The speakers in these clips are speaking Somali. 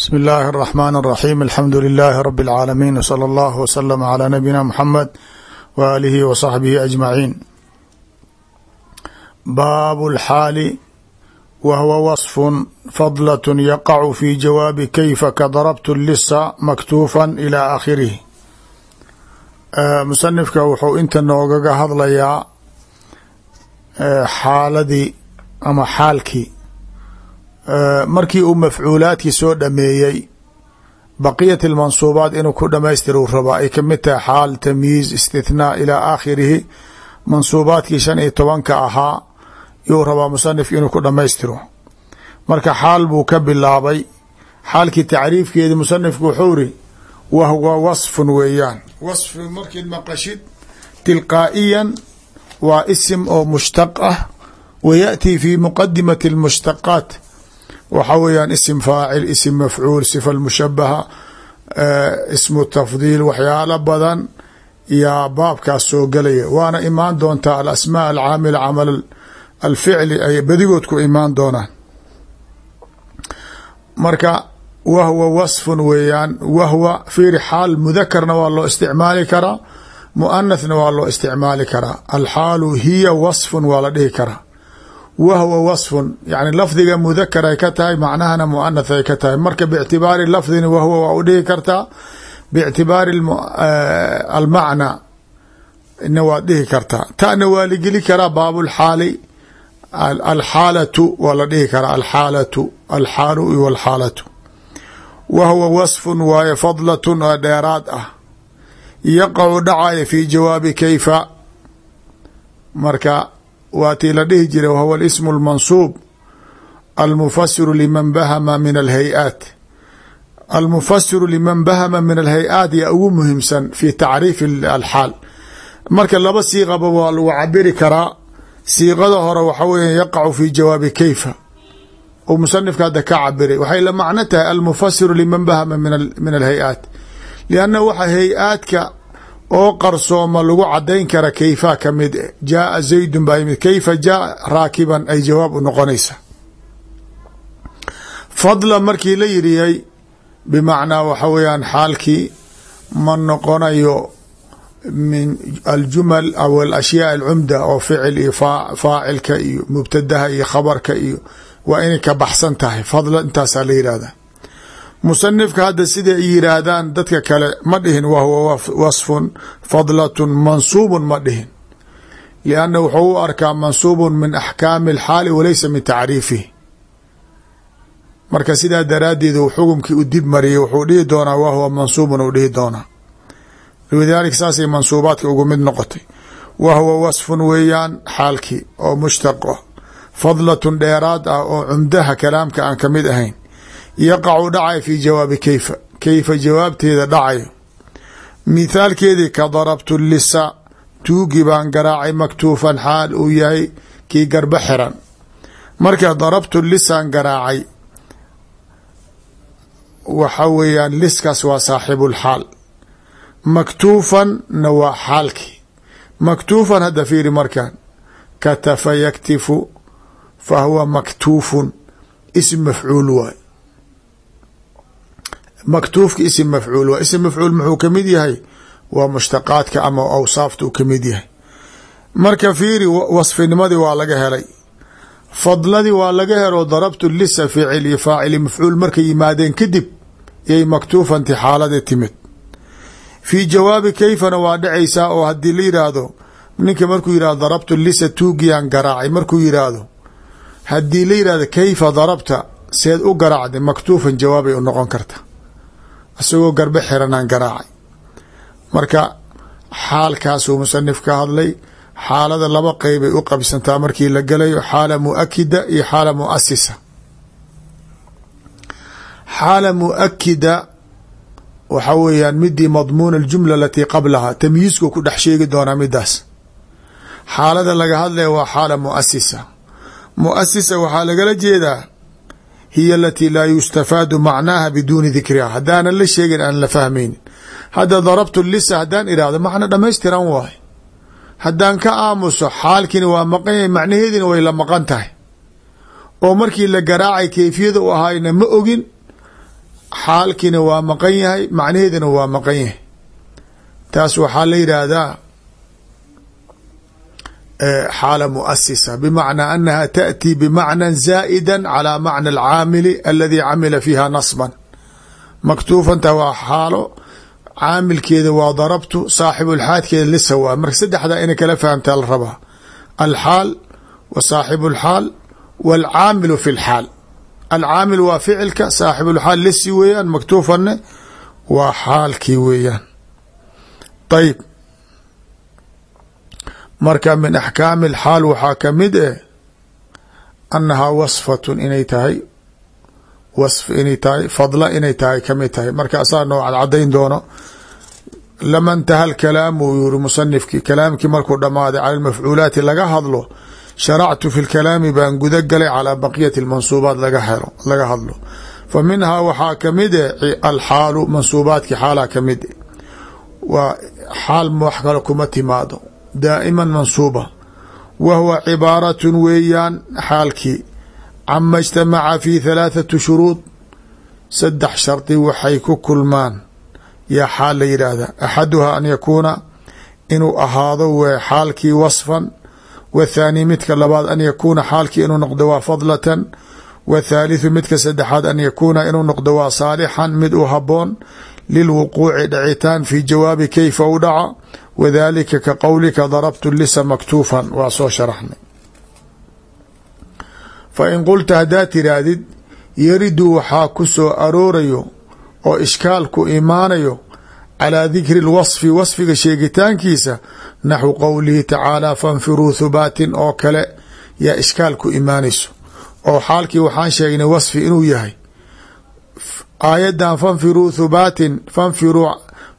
bsmi اllahi الرحmn الرaxيm alxamdu لilaahi rb اlcaalamiin wslى اllah wslm عlى nabiyina mxamed w alihi w صaxbihi aجmaciin baabu اlxaali wa hwa waصf fadlaة yaqacu fi jawaabi kayfa kadarabtu lisa maktuufa ilى aakhirihi musanifka wuxuu inta noogaga hadlayaa xaaladii ama xaalkii markii uu mafcuulaadkii soo dhameeyey baqiyat اlmansuubaat inuu ku dhamaystiruu rabaa ay kamid tahay xaal tamyiiz istithnaa ilaa aakhirihi mansuubaadkii shan iyo tobanka ahaa yuu rabaa musanif inuu ku dhamaystiro marka xaal buu ka bilaabay xaalkii tacriifkeedi musanifku wuxuu iri wahwa wasfun weeyaan wasfi markiid maqashid tilqaa'iyan waa isim oo mushtaq ah wa yaأtii fi muqadimati اlmushtaqaat waxaa weeyaan isim faacil isim mafcuul sifa mushabaha ismu tafdiil waxyaalo badan yaa baabkaas soo gelaya. Waana imaan doontaa alasmaa alcaamila camal alficli ay badigood ku imaan doonaan. Marka wahwa wasfun weeyaan wahwa fiiri xaal mudakarna waa loo isticmaali karaa muanathna waa loo isticmaali karaa. Alxaalu hiya wasfun waa la dhihi karaa wahwa wasfun yani lafdiga mudakar ay ka tahay macnahana muanath ay ka tahay marka bictibaari lafdina wahwa waa u dhihi kartaa bictibaari almacna na waad dhihi kartaa tana waa ligeli karaa baabulxaali alxaalatu waa la dhihi karaa alxaalatu alxaalu iyo alxaalatu wahwa wasfun waaye fadlatun oo dheeraad ah yaqacu dhacaya fi jawaabi kayfa marka waa tii la dhihi jiray wahwa اlism اlmansuub almufasiru liman bahama min alhay-aat almufasiru liman bahama min alhay-aat yaa ugu muhimsan fi tacriif alxaal. Marka laba siiqaba waa lagu cabiri karaa. Siiqada hore waxa weya yaqacu fi jawaabi kayfa. Oo musanifka hadda ka cabiray waxay la macno tahay almufasiru liman bahama min alhay-aat lianna waxa hay'aadka oo qarsooma lagu cadayn kara kayfa ka mid jaaa zaydun baa yimid. Kayfa jaa raakiban ay jawaab u noqonaysa. Fadla markii la yiriyay bimacnaa waxa weeyaan xaalkii ma noqonayo min aljumal aw alashyaa alcumda oo ficil iyo faacilka iyo mubtadaha iyo khabarka iyo waa inay ka baxsan tahay. Fadla intaasaa la yihahda musanifka hadda siday yiraahdaan dadka kale ma dhihin wahwa wasfun fadlatun mansuubun ma dhihin. Lianna wuxuu u arkaa mansuubun min axkaami alxaali walaysa min tacriifihi. Marka sidaa daraaddeed uu xukumkii u dib mariyay wuxuu dhihi doonaa wahwa mansuubun uu dhihi doonaa. Lidaalika saasay mansuubaadka ugu mid noqotay. Wahwa wasfun weeyaan xaalkii oo mushtaq ah. Fadlatun dheeraad ah oo cumdaha kalaamka aan ka mid ahayn yaqacu dhacay fi jawaabi kayfa kayfa jawaabteeda dhacayo mithaalkeedii ka darabtu lisa tuugi baan garaacay maktuufan xaal uu yahay kii garba xiran. Marka darabtu lisaan garaacay. Waxa weeyaan liskaas waa saaxibulxaal maktuufan na waa xaalkii maktuufan hadda fiiri markaan. Katafa yaktifu fa huwa maktuufun ism mafcuul waay maktuufka isim mafcuul. Waa isim mafcuul muxuu ka mid yahay? Waa mushtaqaadka ama awsaafta uu ka mid yahay. Marka fiiri wasfinimadii waa laga helay. Fadladii waa laga helo darabtu lisa ficil iyo faacili mafcuul. Markay yimaadeen kadib yay maktuufanti xaaladii timid. Fii jawaabi kayfana waa dhacaysaa oo haddii la yidhaahdo ninka markuu yihahdo darabtu lisa tuugiyaan garaacay. Markuu yidhaahdo haddii la yidhahdo kayfa darabta seed u garaacday maktuufan jawaabay noqon karta isagoo garbe xiranaan garaacay. Marka xaalkaasuu musanif ka hadlay xaalada laba qeybay u qabsantaa markii la galayo xaala muakida iyo xaala muasisa xaala muakida waxa weeyaan midii madmuun aljumla alatii qablaha tamyiizku ku dhex sheegi doonaa midaas xaalada laga hadlaya waa xaala muasisa muasisa waxaa lagala jeedaa hiy alatii laa yustafaadu macnaaha biduuni dikriha. Haddaanan la sheegin aan la fahmaynin hadda darabtu lisa haddaan idhaahdo macno dhamaystiran waay. Haddaan ka aamuso xaalkiina waa maqan yahay macnaheediina way la maqan tahay. Oo markii la garaacay kayfiyada u ahaayna ma ogin xaalkiina waa maqan yahay macnaheedina waa maqan yahay. Taas waxaa la yidhaahdaa xaala muasisa bimacnaa anaha taأtii bimacna zaa'ida calى macna alcaamili aladi camila fiiha nasban maktuufanta waa xaalo caamilkeeda waa darabtu saaxibulxaalkeeda lisawaa marka saddexdaa ina kala fahamtaa la rabaa alxaal wa saaxibu lxaal w alcaamilu fi lxaal alcaamil waa ficilka saaxibulxaal lisi weeyaan maktuufanne waa xaalkii weeyaan ayb marka min axkaami alxaal waxaa ka mid eh annahaa wasfatun inay tahay wasf inay fadla inay tahay ka mid tahay. Marka asaa noo cadcadayn doono lama ntaha alkalaamu uu yiri musanifkii kalaamkii markuu dhammaaday cala lmafcuulaati laga hadlo sharactu fi lkalaami baan guda galay calaa baqiyati lmansuubaat laga helo laga hadlo. Fa minhaa waxaa ka mid eh alxaalu mansuubaadkii ka mid waa xaal wax kale kuma timaado daa'iman mansuuba wa huwa cibaaratun weeyaan xaalkii cama ijtamaca fi halaathati shuruud saddex shardi waxay ku kulmaan yaa xaal la yidhaahda axaduhaa an yakuuna inuu ahaado w xaalkii wasfan wthaani midka labaad an yakuuna xaalkii inuu noqdo waa fadlatan wthaalitثu midka saddexaad an yakuuna inuu noqdo waa saalixan mid u haboon lilwuquuci dhacitaan fi jawaabi keyfa u dhaca wadalika ka qowlika darabtu lisa maktuufan waa soo sharaxnay. Fain qulta haddaad tiraahdid yaridu waxaa ku soo aroorayo oo ishkaalku imaanayo calaa dikri اlwasfi wasfiga sheegitaankiisa naxwu qowlihi tacaala fanfiruu thubaatin oo kale yaa ishkaal ku imaanayso. Oo xaalkii waxaan sheegnay wasfi inuu yahay. Aayaddan fanfiruu thubaatin fanfiruu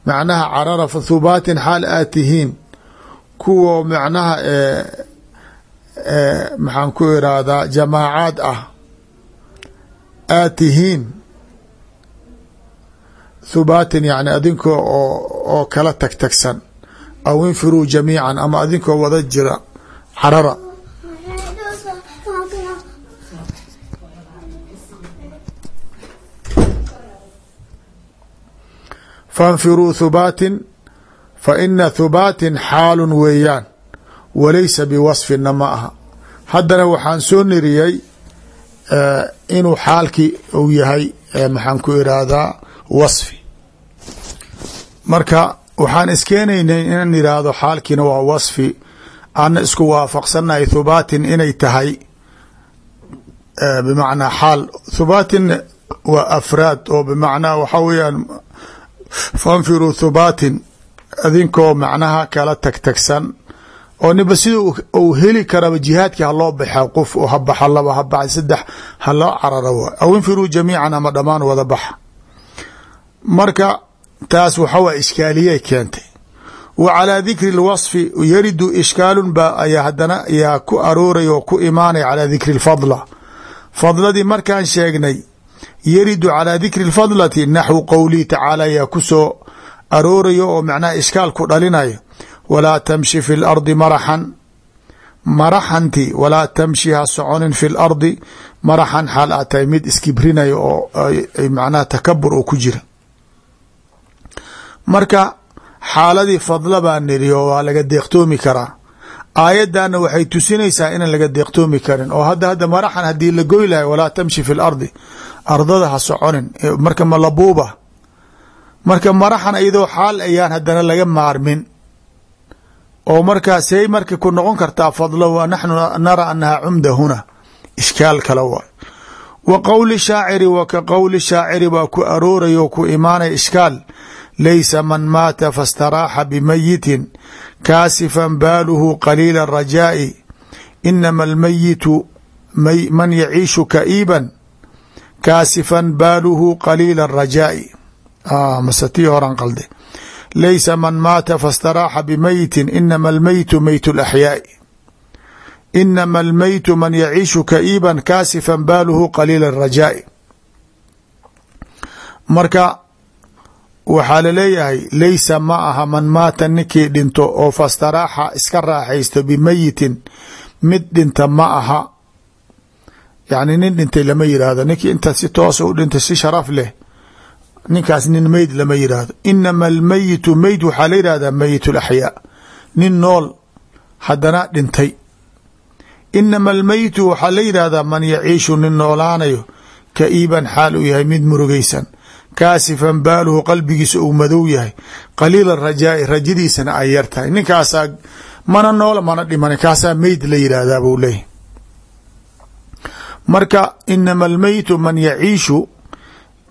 macnaha carara thubaatin xaal aad tihiin. Kuwa macnaha maxaan ku irahdaa jamaacaad ah aad tihiin. Thubaatin yani adinkoo oo kala tag tagsan aw infiruu jamiican ama adinkoo wada jira carara fanfiruu thubaatin fa ina thubaatin xaalun weeyaan walaysa biwasfinna ma aha haddana waxaan soo niriyey inuu xaalkii uu yahay maxaan ku irahdaa wasfi marka waxaan iskeenaynay inaan idhaahdo xaalkiina waa wasfi ana isku waafaqsannahay thubaatin inay tahay bimacnaa xaal thubaatin waa afraad oo bimacnaa waxaa weeyaan fanfiruu thubaatin adinkoo macnaha kala tagtagsan oo niba sida uu heli karaba jihaadkii haloo baxa qof ha baxa laba ha baxa saddex ha loo carara waay aw infiruu jamiican ama dhammaan wada baxa. Marka taas waxa waa ishkaaliyay keentay. Wa calaa dikri lwasfi yaridu ishkaalun ba ayaa hadana yaa ku arooray oo ku imaanaya calaa dikri lfadla fadladii markaan sheegnay yaridu calaa dikri lfadlati naxwu qowlihi tacaala ayaa ku soo aroorayo oo macnaha ishkaal ku dhalinayo. Walaa tamshi fi lardi maraxan maraxanti walaa tamshi ha soconin fi lardi maraxan xaal aa tahay mid iskibrinayo oo macnaha takabur oo ku jira. Marka xaaladii fadla baa niri oo waa laga deeqtoomi karaa aayadana waxay tusinaysaa inaan laga deeqtoomi karin oo hadda hadda maraxan haddii la goy lahay walaa tamshi fi lardi ardada ha soconin. Marka malabuuba marka maraxan iyadoo xaal ayaan haddana laga maarmin. Oo markaa say marka ku noqon kartaa fadla wa naxnu nara anaha cumda huna ishkaal kale waay. Wa qowli shaaciri wa ka qowli shaaciri baa ku arooraya oo ku imaanaya ishkaal laysa man maata fastaraaxa bimayitin kaasifan baaluhu qaliila arajaa'i inama almayitu man yaciishu ka'iiban kaasifan baaluhu qaliila arajaa'i mase tii horan qalde laysa man maata fastaraaxa bimayitin inama almeytu meyt اlaxyaaءi inama almeytu man yaciishu ka'iiban kaasifan baaluhu qaliila الrajaa'i marka waxaa la leeyahay laysa ma aha man maata ninkii dhinto oo fastaraaxa iska raaxaysto bimayitin mid dhinta ma aha. Yani nin dhintay lama yidhaahdo ninkii inta si toosa u dhintay si sharaf leh ninkaas nin meyd lama yidhaahdo inama almeyitu meyd waxaa la yidhahdaa meyit alaxyaa nin nool haddana dhintay. Inama almeyitu waxaa la yidhaahdaa man yaciishu nin noolaanayo ka-iiban xaal uu yahay mid murugaysan kaasifan baaluhu qalbigiisa uu madow yahay. Qaliila rajaai rajadiisana ay yar tahay ninkaasaa mana noola mana dhiman kaasaa meyd la yidhaahdaa buu leeyahy marka inama almeyitu man yaciishu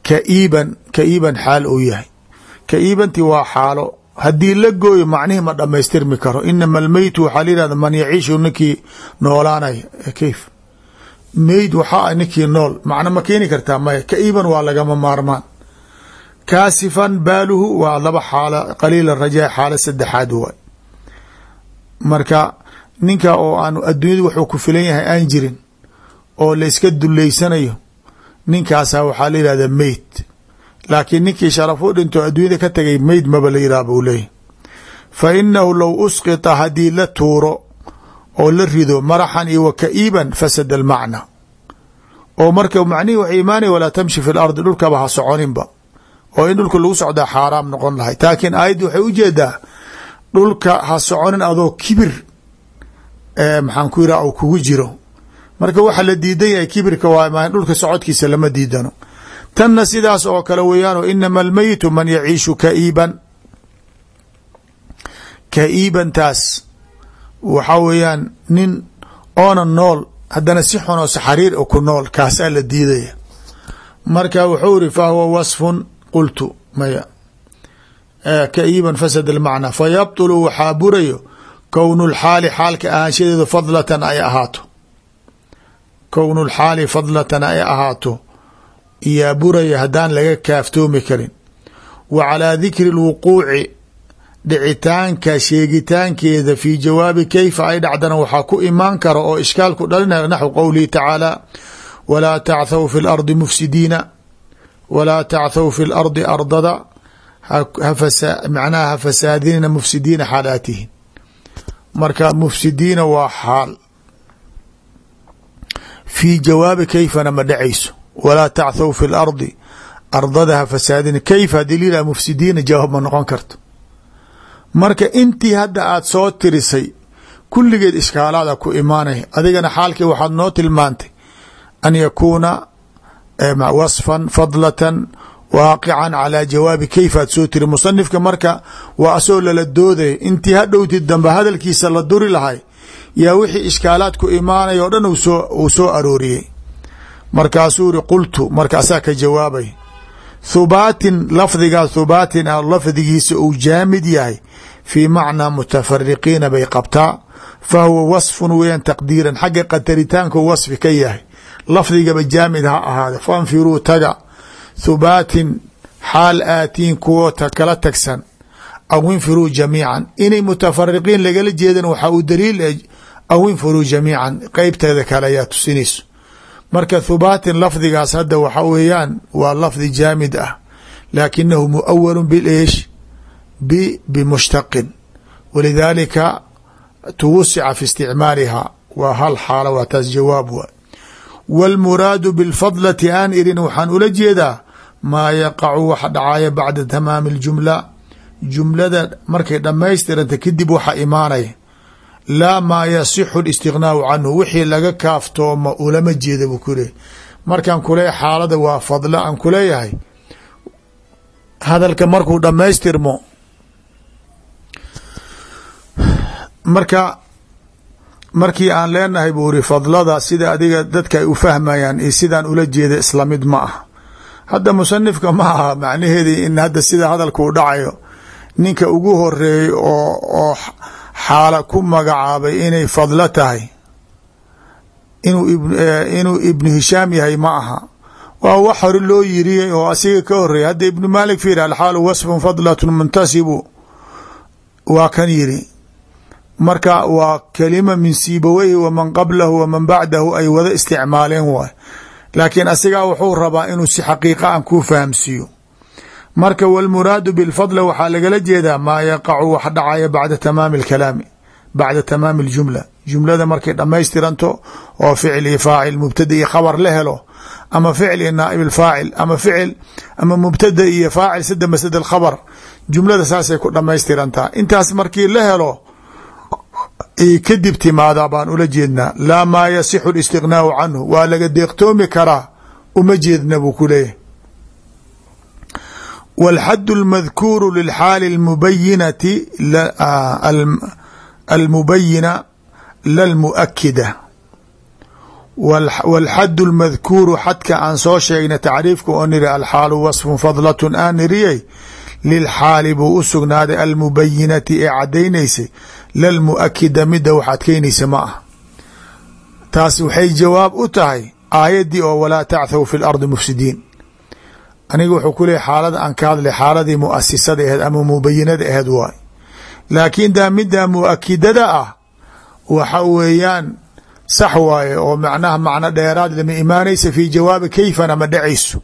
ka-iiban ka-iiban xaal uu yahay. Ka-iibantii waa xaalo. Haddii la gooyo macnihii ma dhamaystirmi karo. Inama almeytu waxaa la yihahda man yaciishu ninkii noolaanaya kayf. Meyd waxaa ninkii nool. Macno ma keeni kartaa maya. Ka-iiban waa lagama maarmaan kaasifan baaluhu waa laba xaalo qaliila rajaa xaalo saddexaad waay. Marka ninka oo aanu adduunyada wuxuu ku filan yahay aan jirin oo la iska duleysanayo ninkaasa waxaa la yihahda meyd laakiin ninkii sharaf u dhinto adduunyada ka tagay meyd maba la yidhah buu leeyahy fa inahu low usqita haddii la tuuro oo la rido maraxan iyo wa ka-iiban fasada almacna oo marka macnihii waxay imaanaya walaa tamshi fi lardi dhulkaba ha soconinba oo in dhulka lagu socdaa xaaraam noqon lahay. Laakiin aayaddi waxay u jeedaa dhulka ha soconin adoo kibir maxaan ku yidhah u kugu jiro. Marka waxa la diidan yahay kibirka waa dhulka socodkiisa lama diidano. Tanna sidaas oo kale weeyaanoo inama almeyitu man yaciishu ka-iiban. Ka-iibantaas waxaa weeyaan nin oona nool haddana si xun oo saxariir ku nool kaasaa la diidaya. Marka wuxuu iri fahuwa wasfun qultu maya. Ka-iiban fasad almacnaa fa yabطulu waxaa burayo kownu lxaali xaalka ahaanshadeedu fadlatan ay ahaato. Kownu lxaali fadlatan ay ahaato. Iyaa buraya haddaan laga kaaftoomi karin. Wa calaa dikri lwuquuci dhicitaanka sheegitaankeeda fii jawaabi keyfa ay dhacdana waxaa ku imaan kara oo ishkaal ku dhalinaya naxwu qowlihi tacaala walaa tacthaw fi lardi mufsidiina walaa tacthaw fi lardi ardada macnaha ha fasaadinina mufsidiina xaalaatihin. Marka mufsidiina waa xaal. Fii jawaabi keyfana ma dhacayso. Walaa tacthaw fi lardi ardada ha fasaadina keyf haddii la yidhah mufsidiina jawaab ma noqon karto. Marka intii hadda aad soo tirisay kulligeed ishkaalaada ku imaanaya adigana xaalkii waxaad noo tilmaantay an yakuuna wasfan fadlatan waaqican calaa jawaabi keyf aad soo tiri. Musanifka marka waa asoo lala doodaya intii hadhowtid dambe hadalkiisa la duri lahay yaa wixii ishkaalaad ku imaanaya o dhan uu soo arooriyey. Markaasuu iri qultu markaasaa ka jawaabay. Thubaatin lafdigaa thubaatin a lafdigiisa uu jaamid yahay fii macnaa mutafariqiina bay qabtaa fa huwa wasfun weeyaan taqdiiran xagga qadaritaanku wasfi ka yahay lafdigaba jaamid ha ahaada fanfiruu taga thubaatin xaal aatiin kuwo kala tagsan. Aw infiruu jamiican. Inay mutafariqiin lagala jeedan waxaa uu daliil aw infiruu jamiican. Qeybteeda kale ayaa tusinayso. Marka thubaatin lafdigaas hadda waxa weeyaan waa lafdi jaamid ah. Laakinahu muawalu bileesh bimushtaqin walidaalika tuwusica fi isticmaaliha waa hal xaalo waa taas jawaab wa wاlmuraadu biاlfadlati aan irin waxaan ula jeedaa maa yaqacu waxa dhacaya bacda tamaami اljumla jumlada markay dhammaystiranta kadib waxa imaanaya laa maa yasixu اlistignaau canhu wixii laga kaaftooma ulama jeeda buu ku leeyay markaan kuleeyahay xaalada waa fadla aan kuleeyahay hadalka markuu dhammaystirmo marka markii aan leenahay buu iri fadlada sida adiga dadka ay u fahmayaan iyo sidaan ula jeeda isla mid ma ah hadda musanifka ma aha macnaheedii in hadda sida hadalka u dhacayo ninka ugu horeeyey oo oo xaala ku magacaabay inay fadlo tahay inuu inuu ibnu hishaam yahay ma aha. Waa wax hore loo yiriyey oo asiga ka horeeyay hadda ibnu malik fiir alxaalu wasfun fadlatun muntasibu. Waa kan yiri marka waa kelima min siibaweyhi waman qablahu waman bacdahu ay wada isticmaaleen waay laakiin asigaa wuxuu rabaa inuu si xaqiiqa an kuu fahamsiiyo marka wاlmuraadu bاlfadl waxaa lagala jeedaa maa yaqacu wax dhacaya bacda tamaami اlkalaami bacda tamaami اljumla jumlada markay dhamaystiranto oo ficil iyo faacil mubtada iyo khabar la helo ama ficil iyo naaib اfaacil ama ficil ama mubtada iyo faacil sada masad khabar jumlada saasay ku dhamaystirantaa intaas markii la helo kadib timaadaa baan ula jeednaa laa maa yasixu اlistiغnaau canhu waa laga deeqtoomi karaa uma jeedna buu ku leeyahy wاlxad اlmadkuuru lilxaali اmubayinati almubayina lalmuakida wاlxad اlmadkuuru xadka aan soo sheegna tacriifka oo niri alxaalu wasfu fadlat aan niriyey lilxaali buu u sugnaaday almubayinati ee cadaynaysay lalmuakida mida wax adkeynaysa ma ah taas waxay jawaab u tahay aayaddii oo walaa tacthaw fi lardi mufsidiin. Aniga wuxuu ku leeyay xaalada aan ka hadlay xaaladii muasisada aheed ama mubayinada aheed waay. Laakiin daa middaa muakidada ah waxa weeyaan sax waaye oo macnaha macno dheeraad lama imaanaysa fi jawaabi kayfana ma dhacayso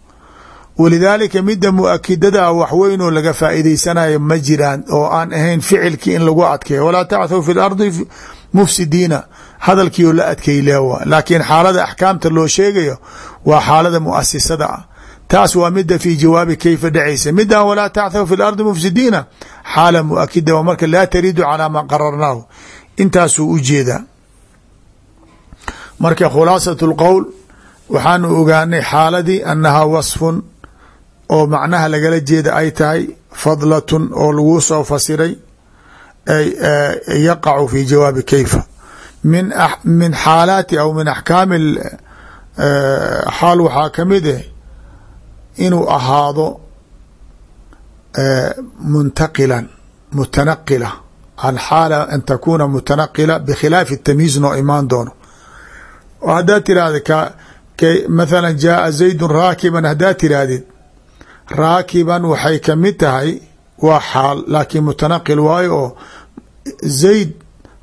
walidaalika midda muakidada ah waxweynoo laga faa'iideysanayo ma jiraan oo aan ahayn ficilkii in lagu adkeeyo. Walaa tacthaw fi lardi mufsidiina. Hadalkii oo la adkey leewa laakiin xaalada axkaamta loo sheegayo waa xaalada muasisada ah taas waa mida fi jawaabi kayfa dhacaysa midan walaa tacthaw fi lardi mufsidiina. Xaala muakida waa marka laa taridu calaa maa qararnaahu. Intaasuu u jeedaa marka khulaasat lqowl waxaanu ogaanay xaaladii annahaa wasfun oo macnaha lagala jeeda ay tahay fadlatun oo laguu soo fasiray yaqacu fi jawaabi kayfa. Min min xaalaati aw min axkaami xaal waxaa ka mid eh inuu ahaado muntaqilan mutanaqila alxaala an takuuna mutanaqila bikhilaafi tamyiiz noo imaan doono. Oo haddaad tirahda k mathala jaaa zaydun raakiban haddaad tirahdid raakiban waxay ka mid tahay waa xaal laakiin mutanaqil waayo oo zayd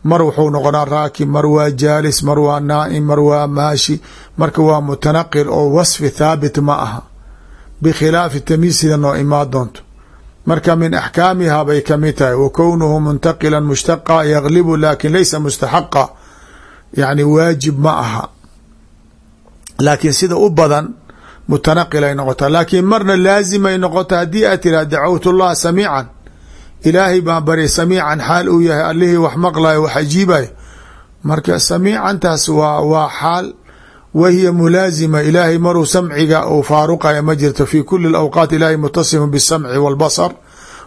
mar wuxuu noqonaa raakib mar waa jaalis mar waa naa'im mar waa maashi marka waa mutanaqil oo wasfi thaabit ma aha. Bikhilaafi tamyiiz sida noo imaan doonto. Marka min axkaamiha bay ka mid tahay wa kownuhu muntaqila mushtaqa yaglibu laakiin laysa mustaxaqa yani waajib ma aha. Laakiin sida u badan mutanaqil ay noqotaa laakiin marna laazimay noqota haddii aad tiraha dacawt llaha samiican ilaahay baan bari samiican xaal uu yahay allihii wax maqlayo wax ajiibayo marka samiicantaas waa waa xaal wa hiya mulaazima ilaahay maruu samciga uu faaruqaya ma jirto fi kuli اawqaat ilahay mutasifun bisamci wاlbasar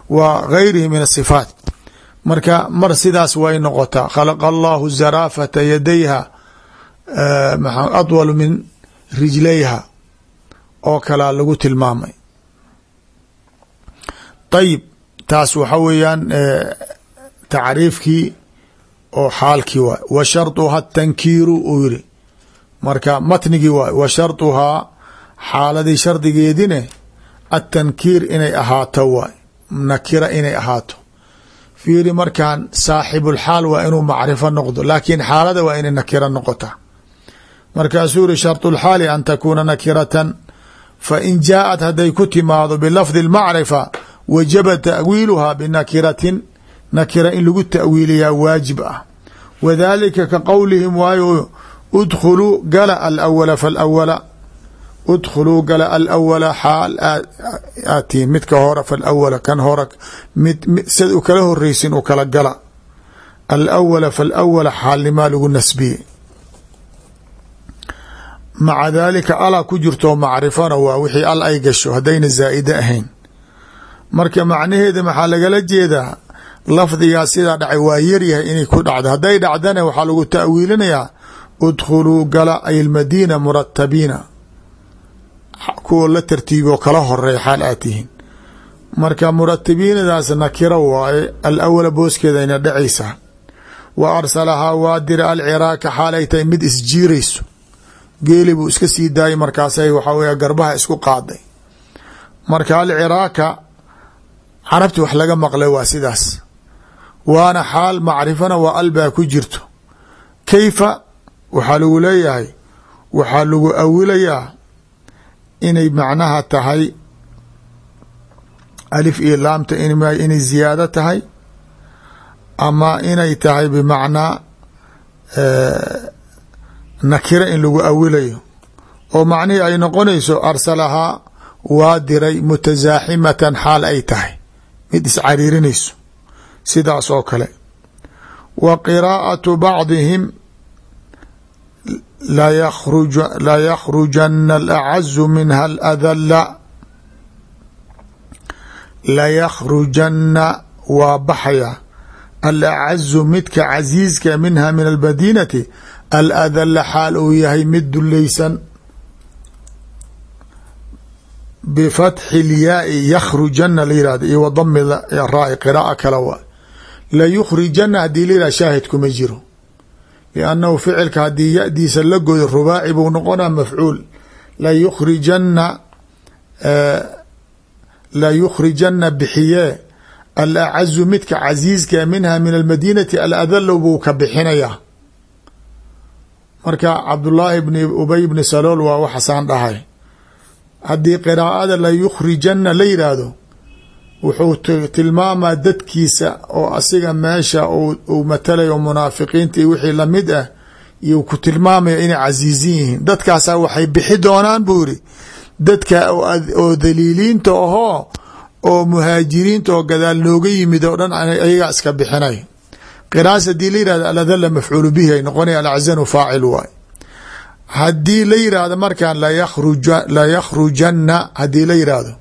wa gayrihi min asifaat marka mar sidaas way noqotaa khalaqa allahu zaraafata yadayha adwal min rijlayha oo kalaa lagu tilmaamay ayib taas waxa weeyaan tacriifkii oo xaalkii waay wa sharطuha tankiiru uu yiri marka matnigii waay wa sharطuhaa xaaladii shardigeedine atankiir inay ahaato waay nakira inay ahaato fiiri markaan saaxibulxaal waa inuu macrifo noqdo laakiin xaalada waa inay nakira noqota markaasuu yiri sharط اlxaali an takuuna nakiratan fain jaaءat hadday ku timaado bilafdi اlmacrifa wajaba ta'wiiluhaa binakiratin nakira in lagu ta'wiiliyaa waajib ah wadalika ka qowlihim waayo udkhuluu gala alawala falawala udkhuluu gala alawala xaal aatiin midka hore falawala kan hore mid sid u kala horeysin u kala gala alawala falawala xaalnimaa lagu nasbiyey maca daalika ala ku jirto macrifana waa wixii al ay gasho haddayna zaa'ide ahayn. Marka macnaheeda maxaa lagala jeedaa? Lafdigaa sidaa dhacay waa yaryahay inay ku dhacdo. Hadday dhacdana waxaa lagu ta'wiilinayaa udkhuluu gala ay lmadiina muratabiina kuwa la tartiibo kala horeey xaal aad tihiin. Marka muratabiinadaas nakiro waaye alawala booskeeda ayna dhacaysaa. Wa arsalahaa waa dira alciraaka xaal ay tahay mid isjiirayso geeli buu iska sii daayay markaasay waxaa wey garbaha isku qaaday. Marka alciraaka carabti wax laga maqlay waa sidaas. Waana xaal macrifana waa albaa ku jirto. Kayfa? Waxaa lagu leeyahay. Waxaa lagu awilayaa inay macnaha tahay alif iyo laamta inay ziyaado tahay ama inay tahay bimacnaa nakira in lagu awilayo. Oo macnihii ay noqonayso arsalahaa waa diray mutasaaximatan xaal ay tahay. Mid iscariirinayso sidaas oo kale. Wa qiraa'atu bacdihim la yakhrujana alacazu minha aladalla. Laykhrujana waa baxaya. Alacazu midka casiiska minha min almadinati aladalla xaal uu yahay mid dulaysan bifatxi lyaai yakhrujana la yihahdo iyo wa dami raai qiraaa kale waa layukhrijana haddii la yihah shaahid kuma jiro. Liannahu ficilka haddii yadiisa la goyo rubaaci buu noqonaa mafcuul. Layukhrijana layukhrijana bixiyee alacazu midka casiiska minha min almadinati aladalo buu ka bixinayaa marka cabdullaahi bni ubay bni salool waa waxasaan dhahay. Haddii qiraa'ada layukhrijana la yidhaahdo wuxuu tilmaamaa dadkiisa oo asiga meesha uu matalayo munaafiqiinta iyo wixii la mid ah iyuu ku tilmaamaya inay casiizin yihiin. Dadkaasaa waxay bixi doonaan buu yiri dadka oo daliiliinta ahoo oo muhaajiriinta oo gadaal nooga yimid oo dhan ayagaa iska bixinay qiraas haddii la yihahdo aladalla mafcuulu bihi ay noqonaya alczanu faacil waay. Haddii la yihahdo markaan laykhrujana haddii la yihahdo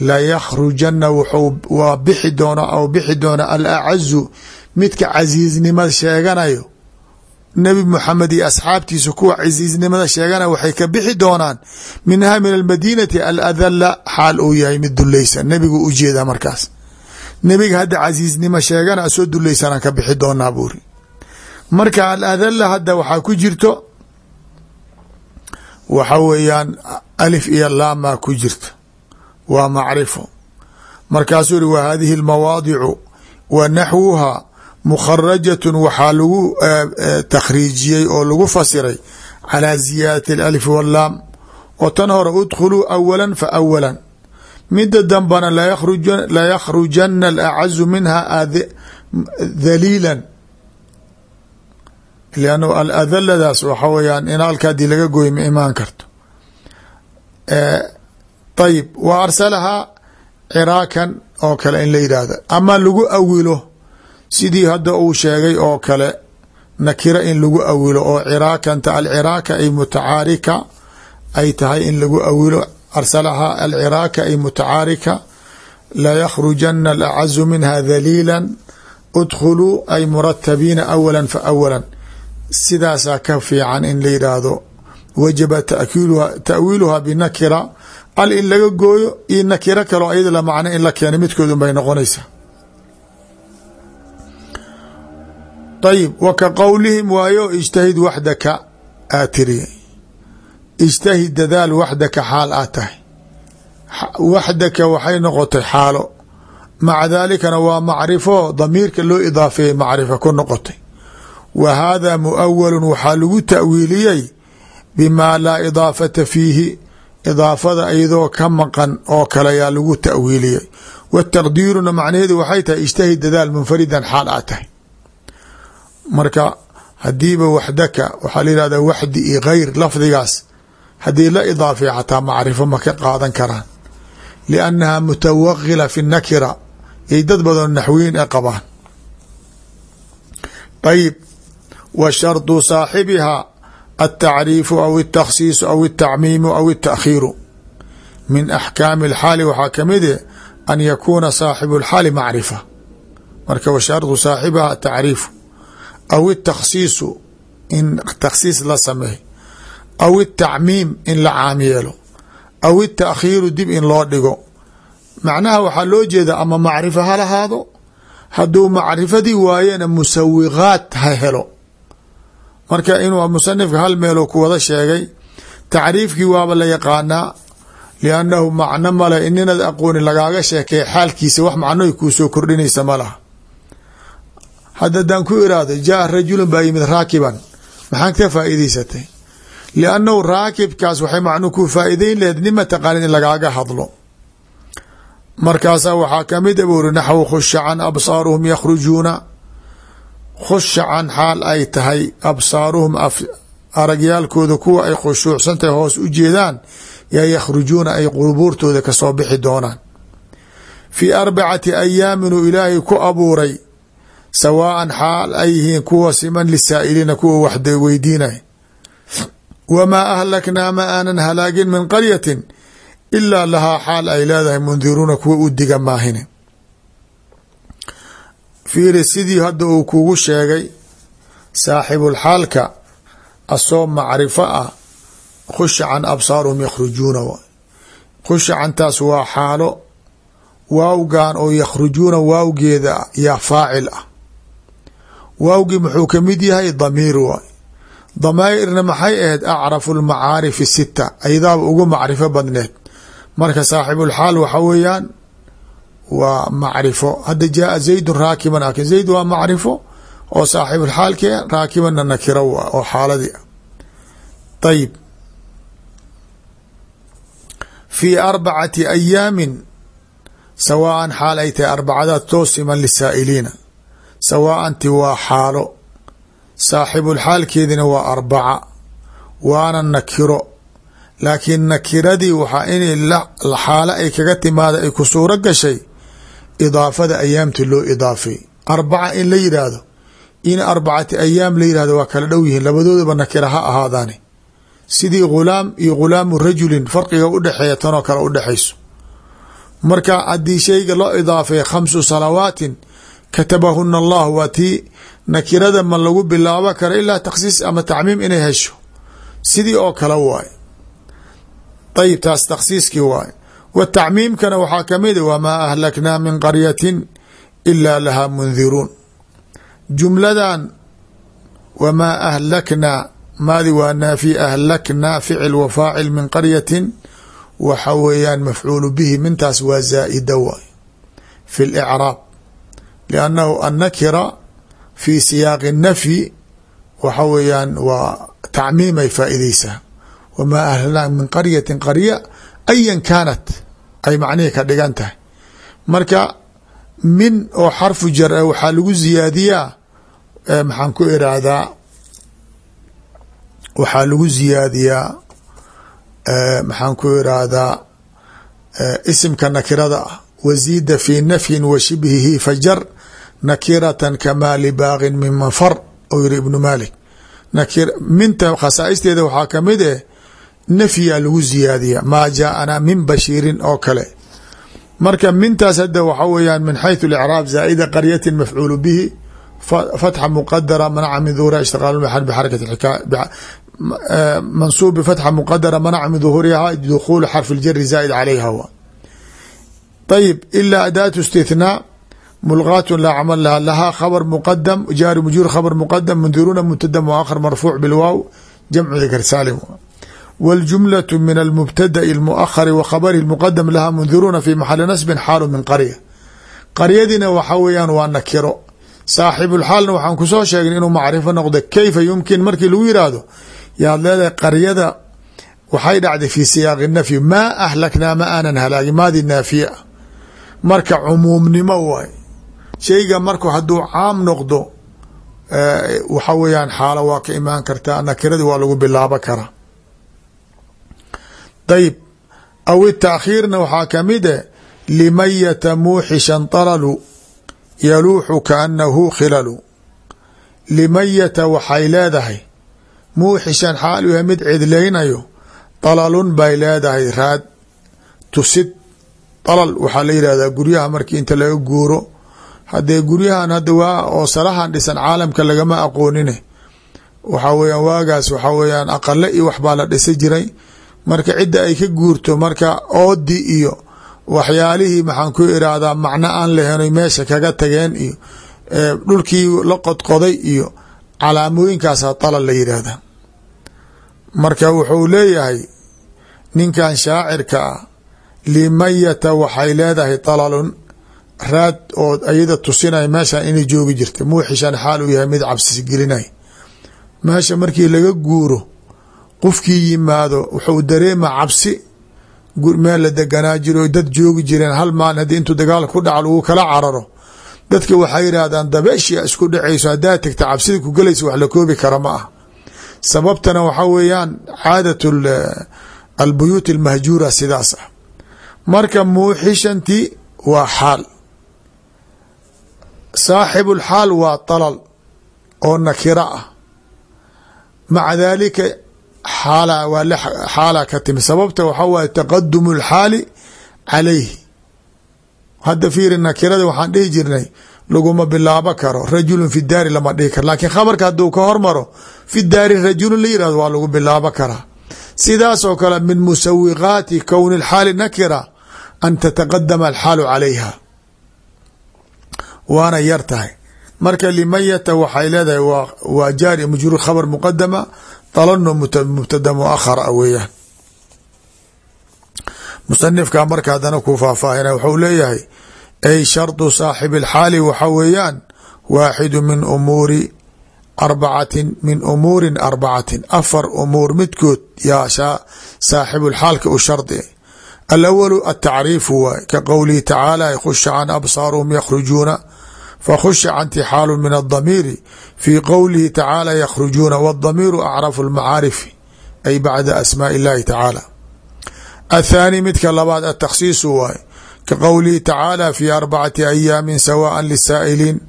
layakhrujana wuxuu waa bixi doona ou bixi doona alacazu midka casiiznimada sheeganayo. Nebi moxamed iyo asxaabtiisa kuwa casiiznimada sheeganayo waxay ka bixi doonaan minha min almadinati aladalla xaal uu yahay mid dulaysan nebigu u jeedaa markaas nebiga hadda casiisnimo sheegana soo dulaysanaan ka bixi doonaa buuri. Marka al adala hadda waxaa ku jirto waxa weeyaan alif iyo laamaa ku jirta. Waa macrifo. Markaasuu ihi wa hadihi almawaadicu wa naxwuhaa mukharajatun waxaa lagu takhriijiyey oo lagu fasiray calaa ziyaadati alif wallaam oo tan hore udkhuluu awalan fa awalan mida dambana laykhrujana alacazu minha dhaliila lann aladaladaas waxa weyaan in halka haddii laga gooy ma imaan karto. Ayib wa arsalahaa ciraakan oo kale in la yidhaahdo ama lagu awilo sidii hadda uu sheegay oo kale nakira in lagu awilo oo ciraakanta alciraaka ay mutacaarika ay tahay in lagu awilo arsalahaa alciraaka ay mutacaarika layakhrujana alacazu minha dhaliila udkhuluu ay muratabiina awala fa awala sidaasaa ka fiican in la yidhaahdo wajaba ta'wiiluha binakira al in laga gooyo iyo nakiro kaleo ayada la macno in la keeno midkoodun bay noqonaysaa ayib wa ka qowlihim waayo ijtahid waxdaka aa tiri ijtahid dadaal waxdaka xaal aa tahay. Waxdaka waxay noqotay xaalo. Maca daalikana waa macrifo damiirka loo idaafeeyey macrifa ku noqotay. Wa haadaa muawalun waxaa lagu ta'wiiliyey bimaa laa idaafata fiihi idaafada iyadoo ka maqan oo kale yaa lagu ta'wiiliyey. Wataqdiiruna macnaheedu waxay tahay ijtahid dadaal munfaridan xaal aa tahay. Marka hadiiba waxdaka waxaa la yihahda waxdi iyo gayr lafdigaas haddii la idaafaya xataa macrifo ma ka qaadan karaan. Liannaha mutawaqila fi nakira yay dad badan naxwiyin ee qabaan. Ayib wa shardu saaxibiha altacriifu aw altakhsiisu aw altacmiimu aw altaakhiiru min axkaami alxaali waxaa ka mid e an yakuuna saaxibu alxaali macrifa. Marka wa shardu saaxibiha atacriifu aw altakhsiisu in takhsiis la sameey aw altacmiim in la caam yeelo aw altaakhiiru dib in loo dhigo macnaha waxaa loo jeeda ama macrifo ha lahaado hadduu macrifadii waayena musawiqaat ha helo marka inuu musanifka hal meeloo ku wada sheegay tacriifkii waaba la yaqaanaa liannahu macno male ininaad aqooni lagaaga sheekay xaalkiisa wax macnoy kuu soo kordhinaysa ma laha hadda hadaan ku iraahdo jaa rajulun baa yimid raakiban maxaan ka faa'iidaysatay liannahu raakibkaas waxay macnuu ku faa'iideyn laheed nima taqaanin in lagaaga hadlo markaasaa waxaa ka mid a buu uri naxwu khusha can absaaruhum yakhrujuuna khusha can xaal ay tahay absaaruhum aragyaalkooda kuwa ay khushuucsantahay hoos u jeedaan yaa yakhrujuuna ay qubuurtooda ka soo bixi doonaan fii arbacati ayaamin uu ilaahay ku abuuray sawaaan xaal ay yihiin kuwa siman lisaa'iliina kuwa weydiinay wamaa ahlaknaa ma aanan halaagin min qaryatin ilaa lahaa xaal ay leedahay mundiruuna kuwa u diga maahine fiiri sidii hadda uu kugu sheegay saaxibulxaalka asoo macrifo ah khusha can absaaruhum yakhrujuuna waay khusha cantaas waa xaalo waawgan oo yakhrujuuna waawgeeda yaa faacil ah. Waawgii muxuu ka mid yahay damiir waay damaa'irna maxay ahayd acrafu lmacaarifi sita ayadaaba ugu macrifo badneed. Marka saaxibulxaal waxa weeyaan waa macrifo. Hadda jaaa zaydun raakiban akin zayd waa macrifo oo saaxibulxaalke raakibanna nakiro oo xaaladii ah. Ayib arbacati ayaamin sawaaan xaal ay tahay arbacadaad toosiman lisaa'iliina sawaanti waa xaalo saaxibulxaalkeedina waa arbaca waana nakiro. Laakiin nakiradii waxaa inay xaalo ay kaga timaada ay ku suuro gashay idaafada ayaamta loo idaafay. Arbaca in la yidhaahdo in arbacati ayaam la yihahdo waa kala dhow yihiin labadoodaba nakira ha ahaadaani. Sidii ghulaam iyo ghulaamu rajulin farqiga udhexeeya tanoo kale udhexayso marka haddii shayga loo idaafay khamsu salawaatin katabahuna allah waa tii nakirada ma lagu bilaabo kara ilaa takhsiis ama tacmiim inay hesho. Sidii oo kale waaye ayib taas takhsiiskii waaye wa tacmiimkana waxaa ka mid wamaa ahlaknaa min qaryatin ilaa lahaa mundiruun. Jumladan wamaa ahlaknaa maadi waa naafi ahlaknaa ficil wa faacil min qaryatin waxa weeyaan mafcuulu bihi mintaas waa zaa'ida waay. Fi licraab liannahu annakira fi siyaaqi nafyi waxa weeyaan waa tacmiimay faa'iideysaa wamaa ahlnaa min qaryatin qarya ayan kaanat ay macnihii ka dhigan tahay. Marka min oo xarfu jar a waxaa lagu ziyaadiyaa maxaan ku iraahdaa waxaa lagu ziyaadiyaa maxaan ku iraahdaa isimka nakirada ah. Waziida fi nafyin wa shibhihi fajar nakiratan kamaa libaaqin min mafar ou yiri ibnu malik minta khasaa'isteeda waxaa kamid eh nafyaa lagu ziyaadiya maa jaaanaa min bashiirin oo kale marka mintaas hadda waxa weeyaan min xayثu اlcraab zaa'ida qaryatin mafcuulu bihi fatxa muqadara manaca min duhuriha ishtiqaal maxal bxarakat mansuub bfatxa muqadara manaca min duhuriha dukhulu xarfi اljari zaa'id calayha wa ayib ilaa adaatu istithnaa mulgaat laa camal laha lahaa khabr muqadam jaari mujuur khabr muqadam mundiruuna mubtada muakhar marfuuc bilwaaw jamcu dikr saalim wاljumlaة min almubtada'i اlmuahari wa khabarihi muqadam laha mundiruuna fi maxali nasbin xaalu min qarya qaryadiina waxa weeyaan waa nakiro saaxibulxaalna waxaan kusoo sheegnay inuu macrifo noqdo kayfa yumkin markii lagu yiraahdo yaad leedahay qaryada waxay dhacday fi siyaaqi nafyi maa ahlaknaa ma aanan halaagin maadi naafiye ah marka cumuumnimo waay shayga marku hadduu caam noqdo waxa weeyaan xaalo waa ka imaan kartaa nakiradi waa lagu bilaabo karaa ayib aw itaakhiirna waxaa ka mid e limayata muuxishan talalu yaluuxu kaanahu khilalu. Limayata waxay leedahay muuxishan xaal u mid cidlaynayo dalalun bay leedahay raad tusid dalal waxaa la yihahdaa guryaha markii inta laga guuro haddee guryahan hadda waa oo salahan dhisan caalamka lagama aqoonine. Waxaa weeyaan waagaas waxaa weeyaan aqale iyo waxbaa la dhisa jiray. Marka cidda ay ka guurto marka oodi iyo waxyaalihii maxaan ku iraahdaa macno aan lahenoy meesha kaga tageen iyo dhulkii la qodqoday iyo calaamooyinkaasa dalal la yidhaahda marka wuxuu leeyahay ninkan shaacirka ah limayata waxay leedahay dalalun raad oo iyada tusinay meeshan inay joogi jirta muuxishan xaal uu yahay mid cabsi gelinay. Meesha markii laga guuro qofkii yimaado wuxuu dareema cabsi. Meel la deganaa jiro dad joogi jireen hal maalin haddii intuu dagaal ku dhaca lagu kala cararo. Dadka waxay yidhaahdaan dabeeshia isku dhacayso haddaa tegta cabsida ku gelaysa wax la koobi kara ma ah. Sababtana waxaa weeyaan caadat albuyuut almahjuura sidaas ah. Marka muuxishanti waa xaal saaxibu lxaal waa dalal oo nakira ah. Maca daalika xaala waa xaala ka timi. Sababta waxaa waaye taqadumu lxaali calayhi. Hadda fiiri nakirada waxaan dhihi jirnay laguma bilaabo karo. Rajulun fi daari lama dhihi karo. Laakiin khabarka hadduu ka hormaro fi daari rajulun la yiraahdo waa lagu bilaabo karaa sidaas oo kale min musawiqaati kowni lxaali nakira an tataqadama alxaalu calayha waana yar tahay. Marka limayata waxay leedahay waa jaari majruur khabar muqadama dalano mubtada muahar a weeyaan. Musanifka marka haddana ku faahfaahina wuxuu leeyahay ay shardu saaxibi اlxaali waxa weeyaan waaxidu min umuuri arbacatin min umuurin arbacatin afar umuur midkood yaa saaxibulxaalka u shardi. Alawalu atacriifu waay ka qowlihi tacaala khusha can absaaruhum yakhrujuuna fakhusha canti xaalu min adamiiri fii qowlihi tacaala yakhrujuuna wاdamiiru acrafu lmacaarifi ay bacda asmaaءi اllahi tacaala athaani midka labaad atakhsiisu waay ka qowlihi tacaala fi arbacati ayaamin sawaaءa lisaa'iliin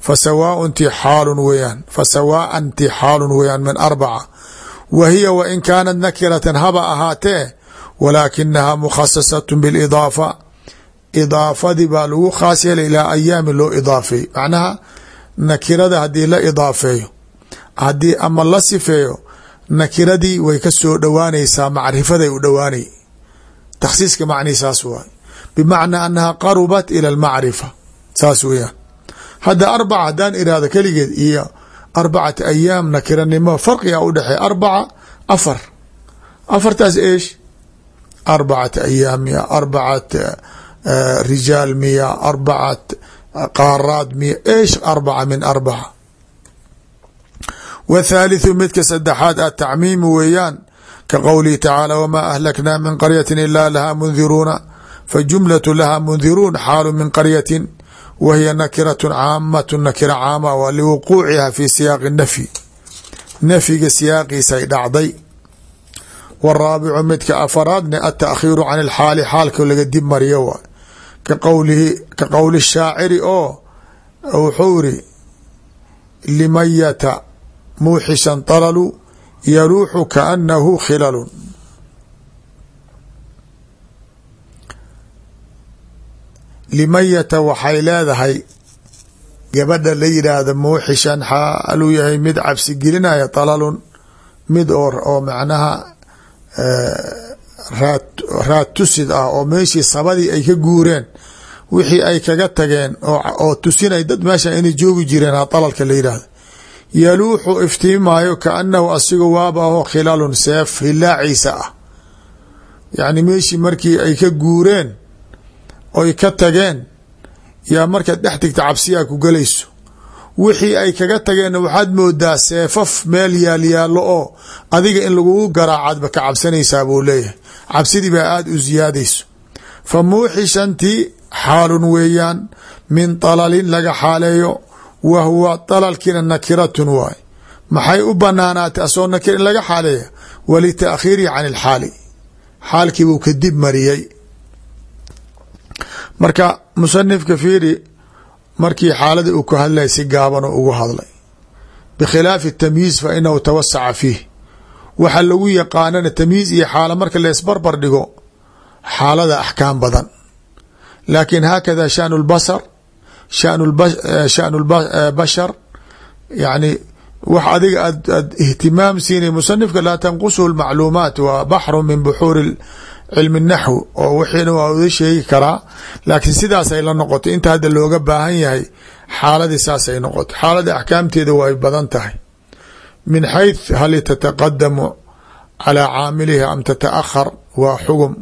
fasawaaء nti xaalun weyaan fasawaaءa nti xaalun weyaan min arbaca wa hiya wa in kaanat nakiratan haba ahaatee walaakinaha mukhasasat biاlidaafa idaafadii baa lagu khaas yeelay ilaa ayaami loo idaafeey macnaha nakirada haddii la idaafeeyo haddii ama la sifeeyo nakiradii way ka soo dhowaanaysaa macrifaday u dhowaanay. Takhsiiska macnihi saas waay. Bimacnaa anaha qarubat ila almacrifa. Saas weeyaan. Hadda arbaca haddaan iraahdo keligeed iyo arbacata ayaam nakiranimo farqiga u dhexeey. Arbaca afar. Afartaas eesh arbacata ayaam miya arbacat rijaal miya arbaca qaaraad miya esh arbaca min arbaca. Wa thaalithu midka saddexaad a tacmiimu weeyaan ka qowlihi tacaala wamaa ahlaknaa min qaryatin ilaa lahaa mundiruuna fa jumlatu lahaa mundiruun xaalu min qaryatin wa hiya nakiratu caamatu nakira caama waa liwuquuciha fi siyaaqi nafyi. Nafyiga siyaaqiisay dhacday. Waraabicu midka afaraadne ataakhiiru can ilxaali xaalka laga dib mariyo waa ka qowli shaaciri oo wuxuu iri limayata muuxishan طalalu yaluuxu kaanahu khilalu limayata waxay leedahay gabadha la yidhaahda muuxishan xaaluu yahay mid cabsi gelinaya talalun mid oo macnaha raad tusid ah oo meeshii sabadii ay ka guureen wixii ay kaga tageen oo tusinay dad meesha inay joogi jireen ha dalalka la yidhaahda yaluuxu iftiimaayo kaanahu asiga waaba aho khilalun seef hilaaciisa ah. Yacni meeshii markii ay ka guureen oy ka tageen yaa markaad dhex tigta cabsiyaa ku gelayso wixii ay kaga tageenna waxaad moodaa seefaf meel yaalyaallo oo adiga in lagugu garaacaadba ka cabsanaysaa buu leeyahay. Cabsidii baa aada u siyaadayso fa muuxishantii xaalun weeyaan min dalalin laga xaaleeyo wa huwa dalalkiina nakiratun waay. Maxay u banaanaatay asoo nakir in laga xaaleeya? Walitaakhiirihi can ilxaali xaalkii buu ka dib mariyey. Marka musanifka fiiri markii xaaladii uu ka hadlay si gaaban oo ugu hadlay. Bikhilaafi tamyiiz fa inahu tawasaca fiih. Waxa lagu yaqaanana tamyiiz iyo xaalo marka laysbarbar dhigo xaalada axkaam badan. Laakin haakada shanu lbasar shanu bashar yani wax adiga aad ihtimaam siinay musanifka laa tanqusuhu lmacluumaat waa baxru min buxuuri cilmi naxw oo wixiina waa uda sheegi karaa. Laakiin sidaasay la noqotay inta hadda looga baahan yahay xaaladii saasay noqotay. Xaalada axkaamteeda way badan tahay. Min xayth hal tataqadamu calaa caamilihi am tataakhar waa xugum.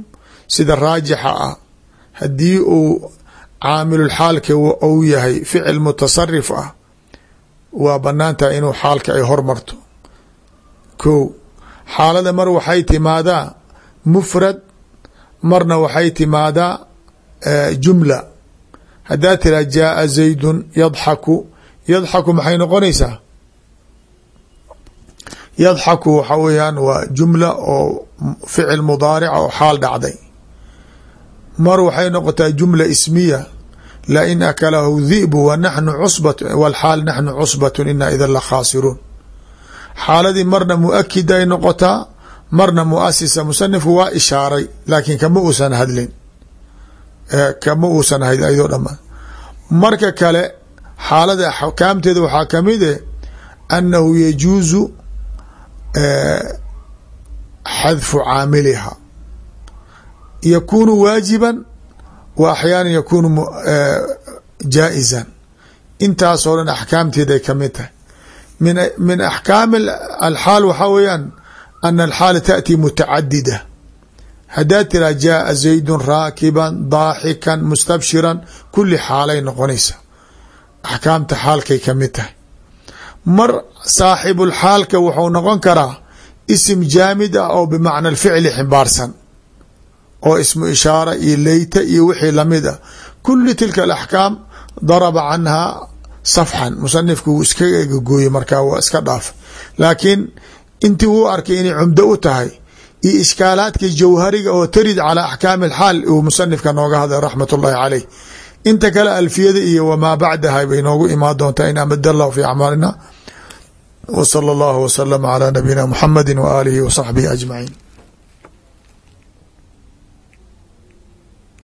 Sida raajixa ah haddii uu caamilulxaalka uu yahay ficil mutasarif ah waa bannaan tahay inuu xaalka ay hormarto ko xaalada mar waxay timaadaa mufrad marna waxay timaadaa jumla. Haddaa tiraa jaaa zaydun yadxaku. Yadxaku maxay noqonaysaa? Yadxaku waxa weeyaan waa jumla oo ficil mudaarica oo xaal dhacday. Mar waxay noqotaa jumla ismiya. Lain akalahu dhi'bu wanaxnu cusbat walxaal naxnu cusbatun inaa idan la khaasiruun xaaladii marna muakid ay noqotaa marna muasisa musanifku waa ishaaray laakiin kama uusan hadlin. Kama uusan hadlin ayadoo dhama marka kale xaalada axkaamteeda waxaa ka mid e annahu yajuusu xadfu caamiliha. Yakunu waajiban wa axyaana yakunu jaa-izan. Intaasoo dhan axkaamteeda ay ka mid tahay. Min min axkaami alxaal waxaa weeyaan ana alxaala taأti mutacadida haddaad tiraa jaaa zaydun raakiban daaxikan mustabshiran kuli xaalay noqonaysa axkaamta xaalkay ka mid tahay mar saaxibulxaalka wuxuu noqon karaa isim jaamid ah oo bimacna alficli ximbaarsan oo ismu ishaara iyo leyta iyo wixii la mid ah kuli tilka alaxkaam daraba canhaa safxan musanifku wuu iska egagooye markaa waa iska dhaaf laakiin intii wuu arkay inay cumdo u tahay iyo ishkaalaadka jawhariga oo tarid calaa axkaami alxaal uu musanifka nooga hadlay raxmat ullahi caleyh inta kale alfiyada iyo wamaa bacdaha bay noogu imaan doontaa in amad allahu fi acmaalina. W sala allahu wasalama calaa nabiyina muxamadi wa aalihi wa saxbihi ajmaciin